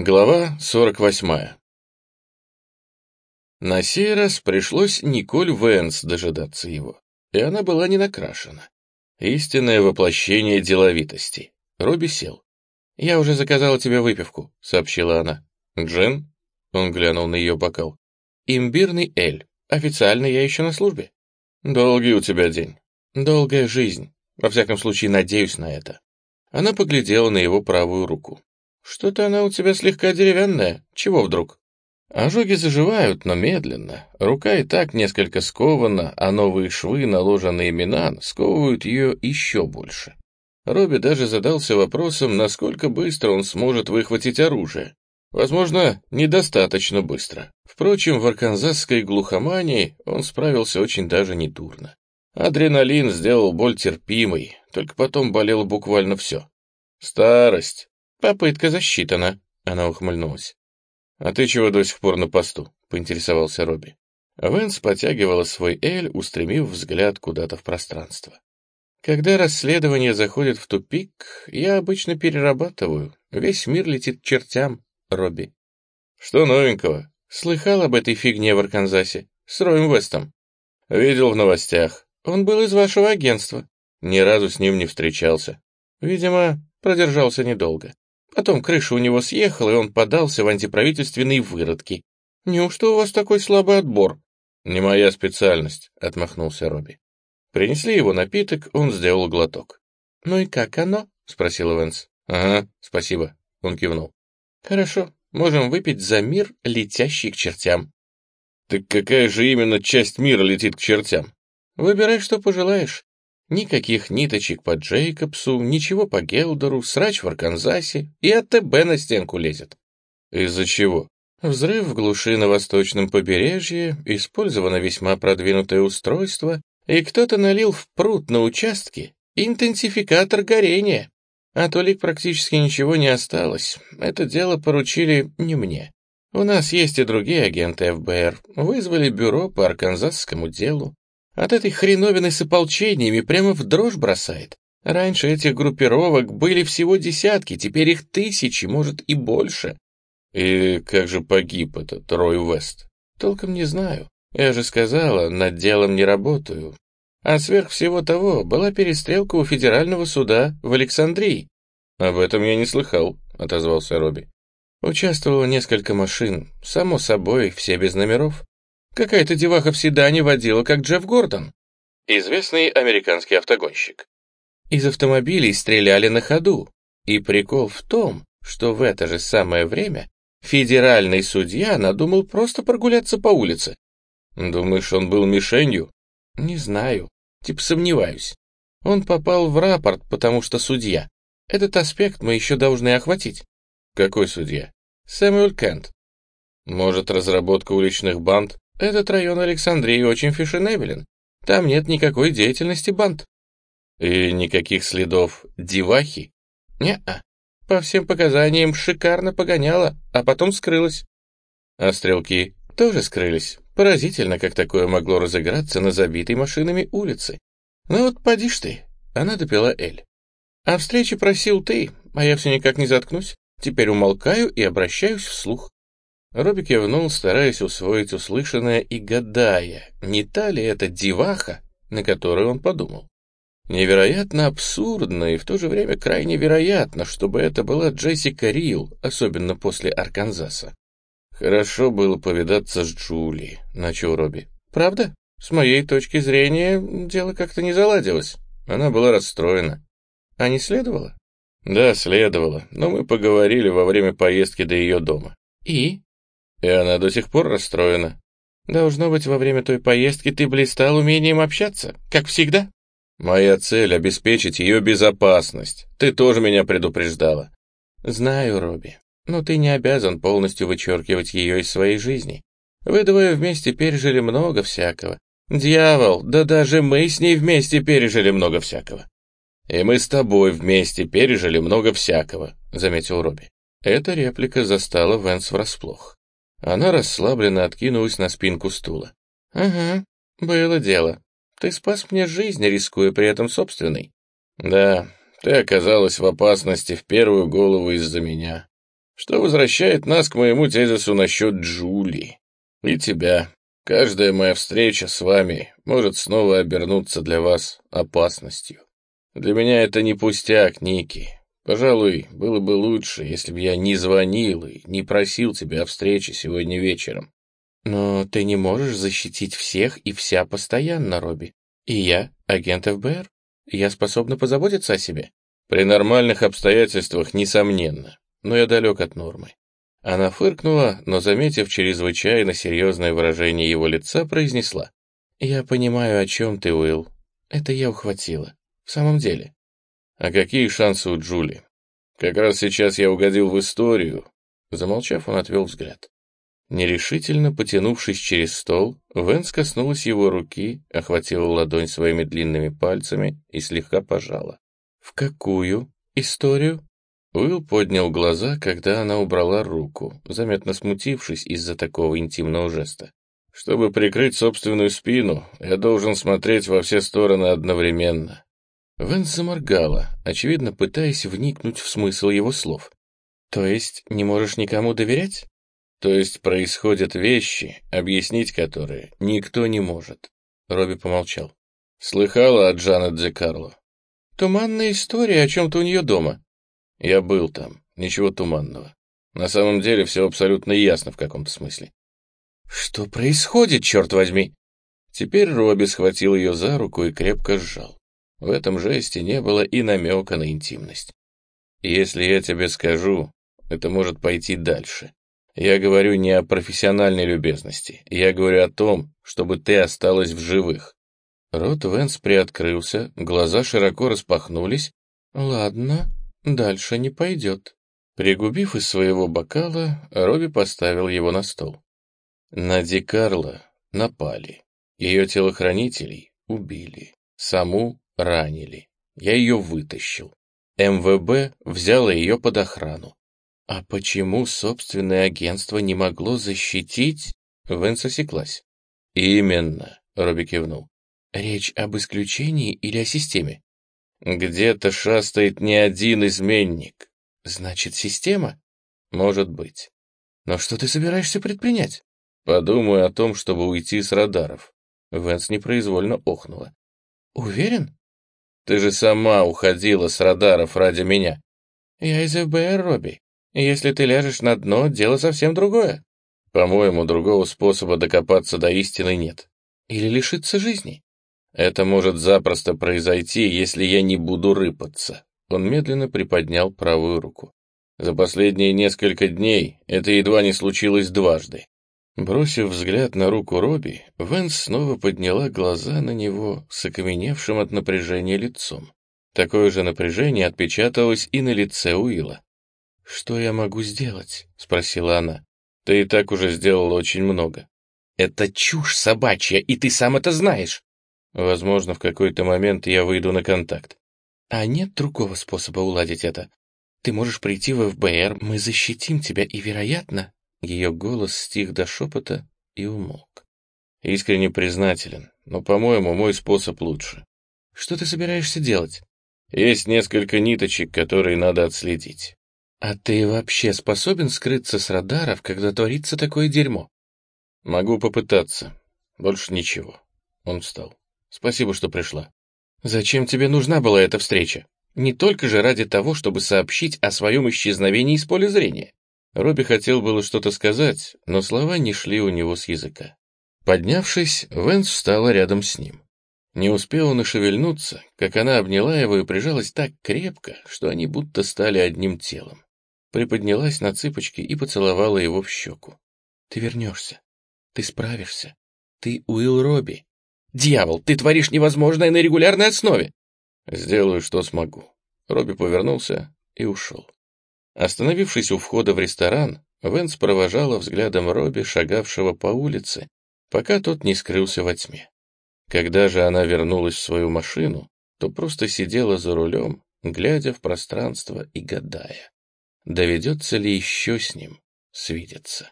Глава 48 На сей раз пришлось Николь Вэнс дожидаться его, и она была не накрашена. Истинное воплощение деловитости. Робби сел. «Я уже заказала тебе выпивку», — сообщила она. «Джин?» — он глянул на ее бокал. «Имбирный эль. Официально я еще на службе». «Долгий у тебя день». «Долгая жизнь. Во всяком случае, надеюсь на это». Она поглядела на его правую руку. «Что-то она у тебя слегка деревянная. Чего вдруг?» Ожоги заживают, но медленно. Рука и так несколько скована, а новые швы, наложенные Минан, сковывают ее еще больше. Робби даже задался вопросом, насколько быстро он сможет выхватить оружие. Возможно, недостаточно быстро. Впрочем, в арканзасской глухомании он справился очень даже недурно. Адреналин сделал боль терпимой, только потом болело буквально все. «Старость. Попытка засчитана», — она ухмыльнулась. «А ты чего до сих пор на посту?» — поинтересовался Робби. Вэнс потягивала свой эль, устремив взгляд куда-то в пространство. «Когда расследование заходит в тупик, я обычно перерабатываю. Весь мир летит к чертям, Робби». «Что новенького?» «Слыхал об этой фигне в Арканзасе? С Роем Вестом?» «Видел в новостях. Он был из вашего агентства». Ни разу с ним не встречался. Видимо, продержался недолго. Потом крыша у него съехала, и он подался в антиправительственные выродки. Неужто у вас такой слабый отбор? Не моя специальность, отмахнулся Робби. Принесли его напиток, он сделал глоток. Ну и как оно? спросил Венс. Ага, спасибо, он кивнул. Хорошо, можем выпить за мир, летящий к чертям. Так какая же именно часть мира летит к чертям? Выбирай, что пожелаешь. Никаких ниточек по Джейкобсу, ничего по Гелдеру, срач в Арканзасе и АТБ на стенку лезет. Из-за чего? Взрыв в глуши на восточном побережье, использовано весьма продвинутое устройство, и кто-то налил в пруд на участке интенсификатор горения. А толик практически ничего не осталось. Это дело поручили не мне. У нас есть и другие агенты ФБР. Вызвали бюро по арканзасскому делу. От этой хреновины с ополчениями прямо в дрожь бросает. Раньше этих группировок были всего десятки, теперь их тысячи, может и больше. И как же погиб этот Рой Вест? Толком не знаю. Я же сказала, над делом не работаю. А сверх всего того, была перестрелка у федерального суда в Александрии. Об этом я не слыхал, отозвался Робби. Участвовало несколько машин, само собой, все без номеров. Какая-то деваха в седане водила, как Джефф Гордон. Известный американский автогонщик. Из автомобилей стреляли на ходу. И прикол в том, что в это же самое время федеральный судья надумал просто прогуляться по улице. Думаешь, он был мишенью? Не знаю. Типа сомневаюсь. Он попал в рапорт, потому что судья. Этот аспект мы еще должны охватить. Какой судья? Сэмюэль Кент. Может, разработка уличных банд? Этот район Александрии очень фешенебелен. Там нет никакой деятельности банд. И никаких следов девахи? Не-а. По всем показаниям шикарно погоняла, а потом скрылась. А стрелки тоже скрылись. Поразительно, как такое могло разыграться на забитой машинами улице. Ну вот поди ж ты. Она допила Эль. А встречи просил ты, а я все никак не заткнусь. Теперь умолкаю и обращаюсь вслух. Робби кивнул, стараясь усвоить услышанное и гадая, не та ли это деваха, на которую он подумал. Невероятно абсурдно и в то же время крайне вероятно, чтобы это была Джессика Рил, особенно после Арканзаса. «Хорошо было повидаться с Джули», — начал Робби. «Правда? С моей точки зрения, дело как-то не заладилось. Она была расстроена. А не следовало?» «Да, следовало, но мы поговорили во время поездки до ее дома». «И?» И она до сих пор расстроена. Должно быть, во время той поездки ты блистал умением общаться, как всегда. Моя цель — обеспечить ее безопасность. Ты тоже меня предупреждала. Знаю, Робби, но ты не обязан полностью вычеркивать ее из своей жизни. Вы двое вместе пережили много всякого. Дьявол, да даже мы с ней вместе пережили много всякого. И мы с тобой вместе пережили много всякого, заметил Робби. Эта реплика застала Венс врасплох. Она расслабленно откинулась на спинку стула. «Ага, было дело. Ты спас мне жизнь, рискуя при этом собственной». «Да, ты оказалась в опасности в первую голову из-за меня. Что возвращает нас к моему тезису насчет Джули. И тебя. Каждая моя встреча с вами может снова обернуться для вас опасностью. Для меня это не пустяк, Ники. Пожалуй, было бы лучше, если бы я не звонил и не просил тебя о встрече сегодня вечером. Но ты не можешь защитить всех и вся постоянно, Робби. И я агент ФБР. Я способна позаботиться о себе. При нормальных обстоятельствах, несомненно. Но я далек от нормы. Она фыркнула, но, заметив чрезвычайно серьезное выражение его лица, произнесла. «Я понимаю, о чем ты, Уилл. Это я ухватила. В самом деле». «А какие шансы у Джули? Как раз сейчас я угодил в историю». Замолчав, он отвел взгляд. Нерешительно потянувшись через стол, Венс коснулась его руки, охватила ладонь своими длинными пальцами и слегка пожала. «В какую историю?» Уилл поднял глаза, когда она убрала руку, заметно смутившись из-за такого интимного жеста. «Чтобы прикрыть собственную спину, я должен смотреть во все стороны одновременно». Венс заморгала, очевидно, пытаясь вникнуть в смысл его слов. «То есть не можешь никому доверять?» То есть происходят вещи, объяснить которые никто не может. Робби помолчал. Слыхала от Джанет Де Карло? Туманная история о чем-то у нее дома. Я был там, ничего туманного. На самом деле все абсолютно ясно в каком-то смысле. Что происходит, черт возьми? Теперь Робби схватил ее за руку и крепко сжал. В этом жесте не было и намека на интимность. Если я тебе скажу, это может пойти дальше. Я говорю не о профессиональной любезности. Я говорю о том, чтобы ты осталась в живых. Рот Венс приоткрылся, глаза широко распахнулись. Ладно, дальше не пойдет. Пригубив из своего бокала, Робби поставил его на стол. На Ди напали. Ее телохранителей убили. Саму ранили. Я ее вытащил. МВБ взяло ее под охрану. «А почему собственное агентство не могло защитить?» Венс осеклась. «Именно», — Робби кивнул. «Речь об исключении или о системе?» «Где-то шастает не один изменник». «Значит, система?» «Может быть». «Но что ты собираешься предпринять?» «Подумаю о том, чтобы уйти с радаров». Венс непроизвольно охнула. «Уверен?» «Ты же сама уходила с радаров ради меня». «Я из ФБР, Робби. Если ты ляжешь на дно, дело совсем другое. По-моему, другого способа докопаться до истины нет. Или лишиться жизни. Это может запросто произойти, если я не буду рыпаться. Он медленно приподнял правую руку. За последние несколько дней это едва не случилось дважды. Бросив взгляд на руку Робби, Венс снова подняла глаза на него с окаменевшим от напряжения лицом. Такое же напряжение отпечаталось и на лице Уилла. «Что я могу сделать?» — спросила она. «Ты и так уже сделала очень много». «Это чушь собачья, и ты сам это знаешь!» «Возможно, в какой-то момент я выйду на контакт». «А нет другого способа уладить это? Ты можешь прийти в ФБР, мы защитим тебя, и, вероятно...» Ее голос стих до шепота и умолк. «Искренне признателен, но, по-моему, мой способ лучше». «Что ты собираешься делать?» «Есть несколько ниточек, которые надо отследить. «А ты вообще способен скрыться с радаров, когда творится такое дерьмо?» «Могу попытаться. Больше ничего». Он встал. «Спасибо, что пришла». «Зачем тебе нужна была эта встреча? Не только же ради того, чтобы сообщить о своем исчезновении из поля зрения». Робби хотел было что-то сказать, но слова не шли у него с языка. Поднявшись, Венс встала рядом с ним. Не успел он и шевельнуться, как она обняла его и прижалась так крепко, что они будто стали одним телом приподнялась на цыпочки и поцеловала его в щеку. «Ты вернешься. Ты справишься. Ты Уилл Робби. Дьявол, ты творишь невозможное на регулярной основе!» «Сделаю, что смогу». Робби повернулся и ушел. Остановившись у входа в ресторан, Венс провожала взглядом Робби, шагавшего по улице, пока тот не скрылся во тьме. Когда же она вернулась в свою машину, то просто сидела за рулем, глядя в пространство и гадая доведется ли еще с ним свидеться.